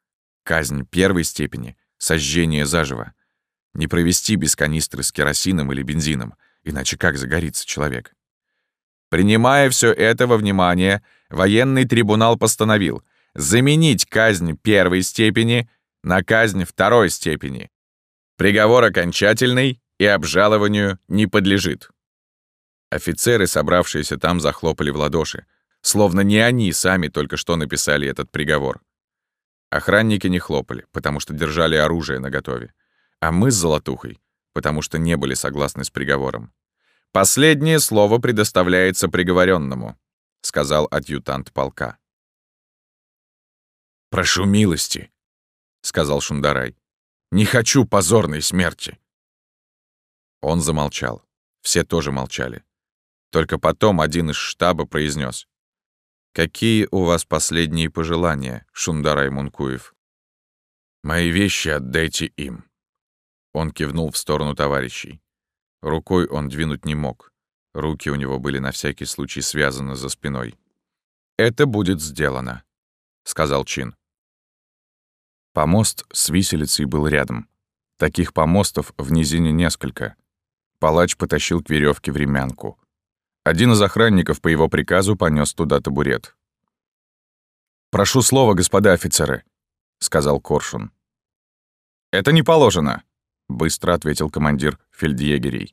Казнь первой степени — сожжение заживо. Не провести без канистры с керосином или бензином, иначе как загорится человек? Принимая все это во внимание, военный трибунал постановил заменить казнь первой степени на казнь второй степени. Приговор окончательный и обжалованию не подлежит. Офицеры, собравшиеся там, захлопали в ладоши, словно не они сами только что написали этот приговор. Охранники не хлопали, потому что держали оружие наготове. А мы с Золотухой, потому что не были согласны с приговором. «Последнее слово предоставляется приговоренному», — сказал адъютант полка. «Прошу милости», — сказал Шундарай. «Не хочу позорной смерти». Он замолчал. Все тоже молчали. Только потом один из штаба произнес: «Какие у вас последние пожелания, Шундарай Мункуев?» «Мои вещи отдайте им». Он кивнул в сторону товарищей. Рукой он двинуть не мог. Руки у него были на всякий случай связаны за спиной. «Это будет сделано», — сказал Чин. Помост с виселицей был рядом. Таких помостов в низине несколько. Палач потащил к веревке времянку. Один из охранников по его приказу понес туда табурет. «Прошу слова, господа офицеры», — сказал Коршун. «Это не положено», — быстро ответил командир фельдъегерей.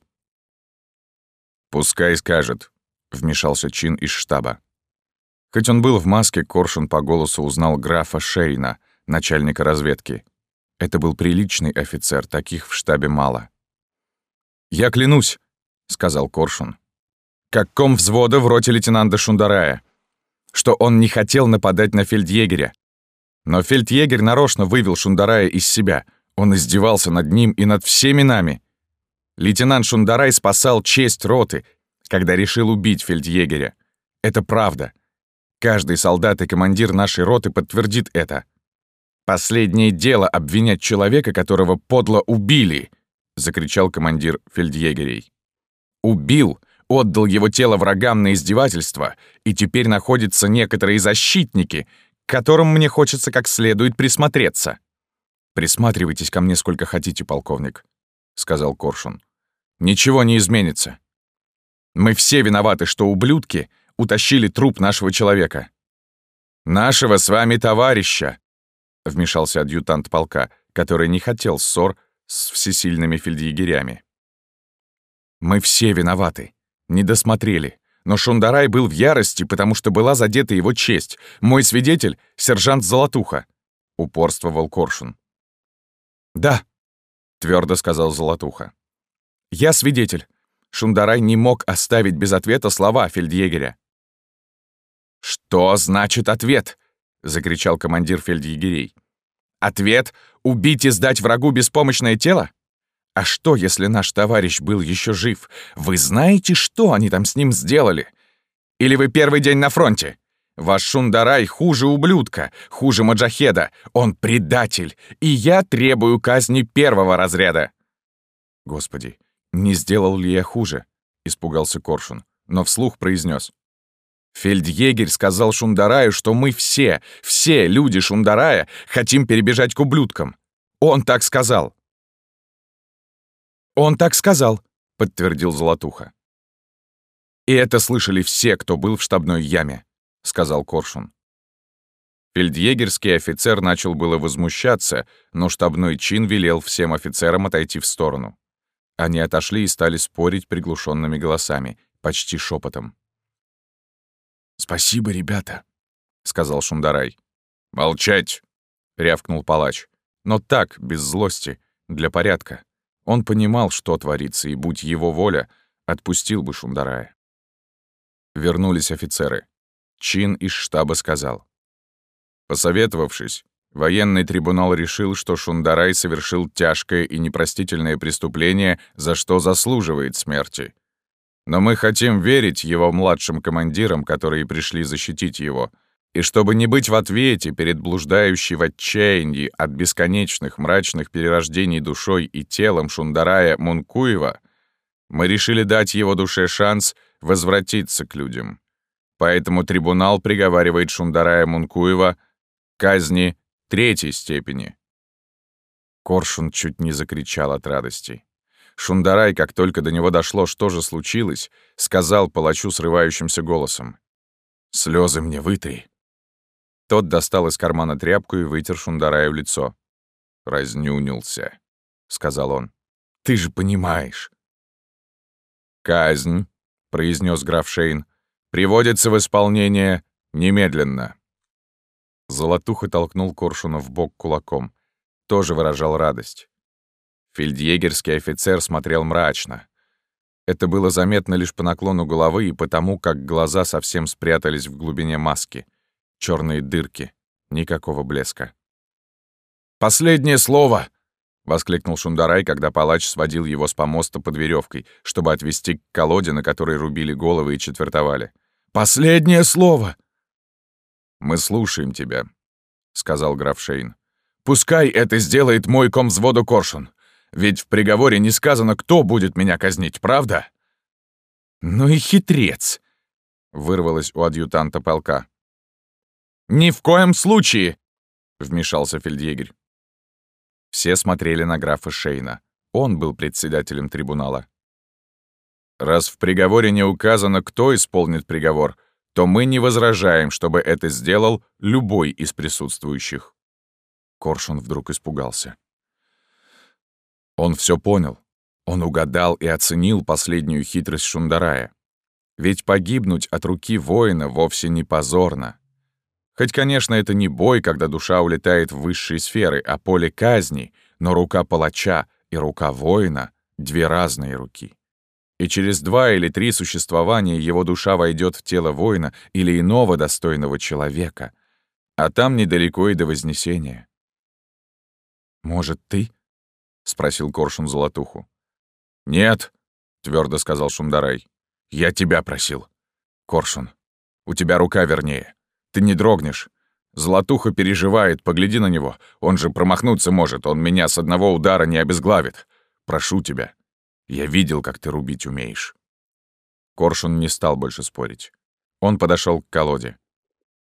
«Пускай скажет», — вмешался Чин из штаба. Хоть он был в маске, Коршун по голосу узнал графа Шейна, начальника разведки. Это был приличный офицер, таких в штабе мало. «Я клянусь», — сказал Коршун, как ком взвода в роте лейтенанта Шундарая, что он не хотел нападать на фельдъегеря. Но фельдъегерь нарочно вывел Шундарая из себя. Он издевался над ним и над всеми нами. Лейтенант Шундарай спасал честь роты, когда решил убить фельдъегеря. Это правда. Каждый солдат и командир нашей роты подтвердит это. Последнее дело обвинять человека, которого подло убили —— закричал командир фельдъегерей. «Убил, отдал его тело врагам на издевательство, и теперь находятся некоторые защитники, к которым мне хочется как следует присмотреться». «Присматривайтесь ко мне сколько хотите, полковник», — сказал Коршун. «Ничего не изменится. Мы все виноваты, что ублюдки утащили труп нашего человека». «Нашего с вами товарища», — вмешался адъютант полка, который не хотел ссор с всесильными фельдъегерями. Мы все виноваты. Не досмотрели. Но Шундарай был в ярости, потому что была задета его честь. Мой свидетель — сержант Золотуха. Упорствовал Коршун. «Да», — твердо сказал Золотуха. «Я свидетель. Шундарай не мог оставить без ответа слова фельдъегеря. «Что значит ответ?» — закричал командир фельдъегерей. «Ответ — убить и сдать врагу беспомощное тело? А что, если наш товарищ был еще жив? Вы знаете, что они там с ним сделали? Или вы первый день на фронте? Ваш Шундарай хуже ублюдка, хуже маджахеда. Он предатель, и я требую казни первого разряда». «Господи, не сделал ли я хуже?» — испугался Коршун, но вслух произнес: Фельдъегерь сказал Шундараю, что мы все, все люди Шундарая хотим перебежать к ублюдкам. Он так сказал. «Он так сказал», — подтвердил Золотуха. «И это слышали все, кто был в штабной яме», — сказал Коршун. Фельдъегерский офицер начал было возмущаться, но штабной чин велел всем офицерам отойти в сторону. Они отошли и стали спорить приглушенными голосами, почти шепотом. «Спасибо, ребята», — сказал Шундарай. «Молчать!» — рявкнул палач. Но так, без злости, для порядка. Он понимал, что творится, и, будь его воля, отпустил бы Шундарая. Вернулись офицеры. Чин из штаба сказал. Посоветовавшись, военный трибунал решил, что Шундарай совершил тяжкое и непростительное преступление, за что заслуживает смерти. Но мы хотим верить его младшим командирам, которые пришли защитить его. И чтобы не быть в ответе перед блуждающей в отчаянии от бесконечных мрачных перерождений душой и телом Шундарая Мункуева, мы решили дать его душе шанс возвратиться к людям. Поэтому трибунал приговаривает Шундарая Мункуева к казни третьей степени. Коршун чуть не закричал от радости. Шундарай, как только до него дошло, что же случилось, сказал палачу срывающимся голосом. «Слезы мне вытри». Тот достал из кармана тряпку и вытер Шундараю лицо. «Разнюнился», — сказал он. «Ты же понимаешь». «Казнь», — произнес граф Шейн, — «приводится в исполнение немедленно». Золотуха толкнул Коршуна в бок кулаком. Тоже выражал радость. Фельдъегерский офицер смотрел мрачно. Это было заметно лишь по наклону головы и потому, как глаза совсем спрятались в глубине маски. Черные дырки, никакого блеска. «Последнее слово!» — воскликнул Шундарай, когда палач сводил его с помоста под веревкой, чтобы отвести к колоде, на которой рубили головы и четвертовали. «Последнее слово!» «Мы слушаем тебя», — сказал граф Шейн. «Пускай это сделает мой комвзводу Коршун. Ведь в приговоре не сказано, кто будет меня казнить, правда?» «Ну и хитрец!» — вырвалось у адъютанта полка. «Ни в коем случае!» — вмешался фельдъегерь. Все смотрели на графа Шейна. Он был председателем трибунала. «Раз в приговоре не указано, кто исполнит приговор, то мы не возражаем, чтобы это сделал любой из присутствующих». Коршун вдруг испугался. Он все понял. Он угадал и оценил последнюю хитрость Шундарая. Ведь погибнуть от руки воина вовсе не позорно. Хоть, конечно, это не бой, когда душа улетает в высшие сферы, а поле казни, но рука палача и рука воина — две разные руки. И через два или три существования его душа войдет в тело воина или иного достойного человека, а там недалеко и до Вознесения. «Может, ты?» — спросил Коршун Золотуху. «Нет», — твердо сказал Шундарай. «Я тебя просил. Коршун, у тебя рука вернее. Ты не дрогнешь. Золотуха переживает, погляди на него. Он же промахнуться может, он меня с одного удара не обезглавит. Прошу тебя. Я видел, как ты рубить умеешь». Коршун не стал больше спорить. Он подошел к колоде.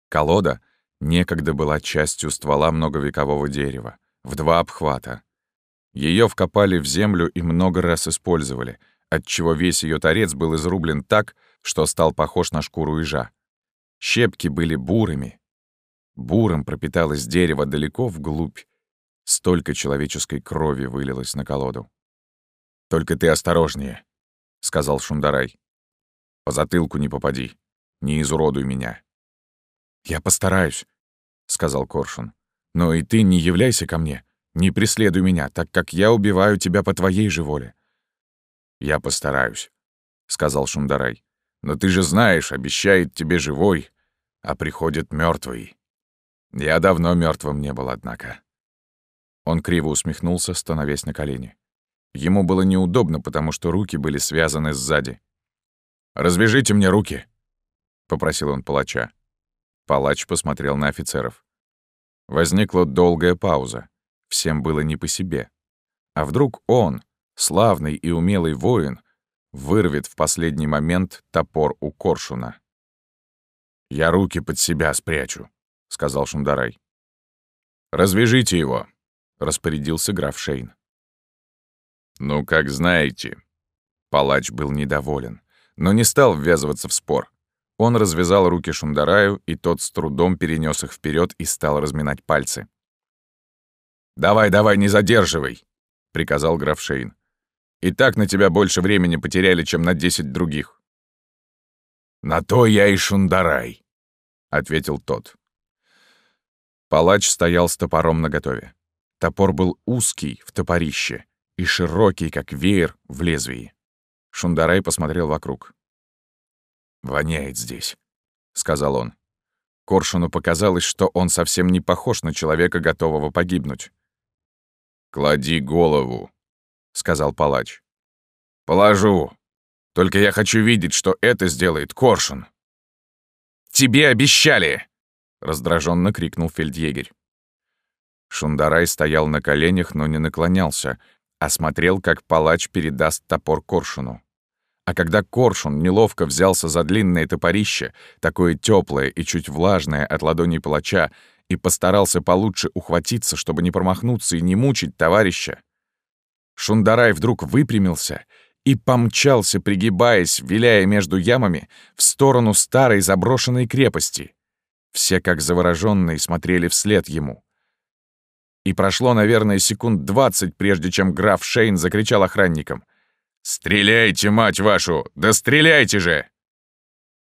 Колода некогда была частью ствола многовекового дерева, в два обхвата. Ее вкопали в землю и много раз использовали, отчего весь ее торец был изрублен так, что стал похож на шкуру ежа. Щепки были бурыми. Буром пропиталось дерево далеко вглубь. Столько человеческой крови вылилось на колоду. «Только ты осторожнее», — сказал Шундарай. «По затылку не попади. Не изуродуй меня». «Я постараюсь», — сказал Коршун. «Но и ты не являйся ко мне. Не преследуй меня, так как я убиваю тебя по твоей же воле». «Я постараюсь», — сказал Шундарай. «Но ты же знаешь, обещает тебе живой, а приходит мертвый. Я давно мертвым не был, однако. Он криво усмехнулся, становясь на колени. Ему было неудобно, потому что руки были связаны сзади. «Развяжите мне руки!» — попросил он палача. Палач посмотрел на офицеров. Возникла долгая пауза. Всем было не по себе. А вдруг он, славный и умелый воин, вырвет в последний момент топор у коршуна? «Я руки под себя спрячу», — сказал Шундарай. «Развяжите его», — распорядился граф Шейн. «Ну, как знаете». Палач был недоволен, но не стал ввязываться в спор. Он развязал руки Шундараю, и тот с трудом перенес их вперед и стал разминать пальцы. «Давай, давай, не задерживай!» — приказал граф Шейн. «И так на тебя больше времени потеряли, чем на десять других». «На то я и Шундарай», — ответил тот. Палач стоял с топором наготове. Топор был узкий в топорище и широкий, как веер, в лезвии. Шундарай посмотрел вокруг. «Воняет здесь», — сказал он. Коршуну показалось, что он совсем не похож на человека, готового погибнуть. «Клади голову», — сказал палач. «Положу. Только я хочу видеть, что это сделает Коршун». «Тебе обещали!» — раздраженно крикнул фельдъегерь. Шундарай стоял на коленях, но не наклонялся, а смотрел, как палач передаст топор Коршуну. А когда Коршун неловко взялся за длинное топорище, такое теплое и чуть влажное от ладони палача, и постарался получше ухватиться, чтобы не промахнуться и не мучить товарища, Шундарай вдруг выпрямился и помчался, пригибаясь, виляя между ямами, в сторону старой заброшенной крепости. Все, как завороженные, смотрели вслед ему. И прошло, наверное, секунд двадцать, прежде чем граф Шейн закричал охранникам — «Стреляйте, мать вашу! Да стреляйте же!»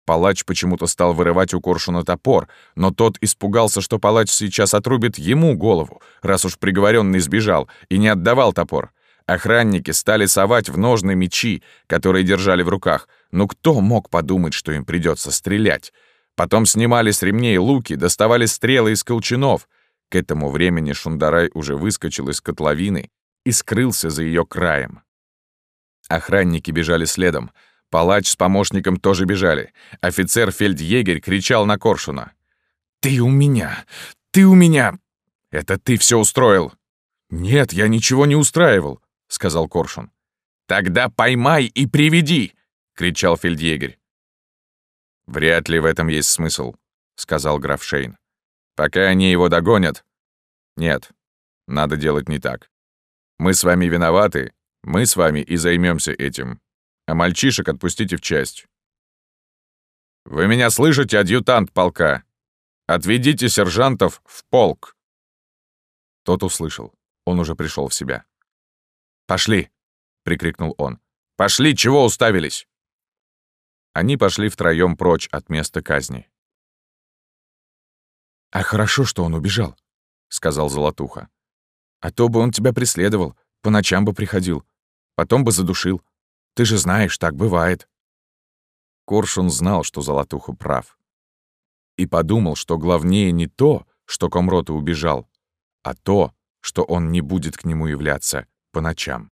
Палач почему-то стал вырывать у Коршуна топор, но тот испугался, что палач сейчас отрубит ему голову, раз уж приговоренный сбежал, и не отдавал топор. Охранники стали совать в ножны мечи, которые держали в руках. Ну кто мог подумать, что им придется стрелять? Потом снимали с ремней луки, доставали стрелы из колчанов. К этому времени Шундарай уже выскочил из котловины и скрылся за ее краем. Охранники бежали следом. Палач с помощником тоже бежали. Офицер-фельдъегерь кричал на Коршуна. «Ты у меня! Ты у меня! Это ты все устроил!» «Нет, я ничего не устраивал», — сказал Коршун. «Тогда поймай и приведи!» — кричал фельдъегерь. «Вряд ли в этом есть смысл», — сказал граф Шейн. «Пока они его догонят...» «Нет, надо делать не так. Мы с вами виноваты, мы с вами и займемся этим. А мальчишек отпустите в часть. Вы меня слышите, адъютант полка? Отведите сержантов в полк. Тот услышал. Он уже пришел в себя. «Пошли!» — прикрикнул он. «Пошли, чего уставились?» Они пошли втроем прочь от места казни. «А хорошо, что он убежал», — сказал Золотуха. «А то бы он тебя преследовал, по ночам бы приходил. Потом бы задушил. Ты же знаешь, так бывает». Коршун знал, что Золотуха прав. И подумал, что главнее не то, что Комрота убежал, а то, что он не будет к нему являться по ночам.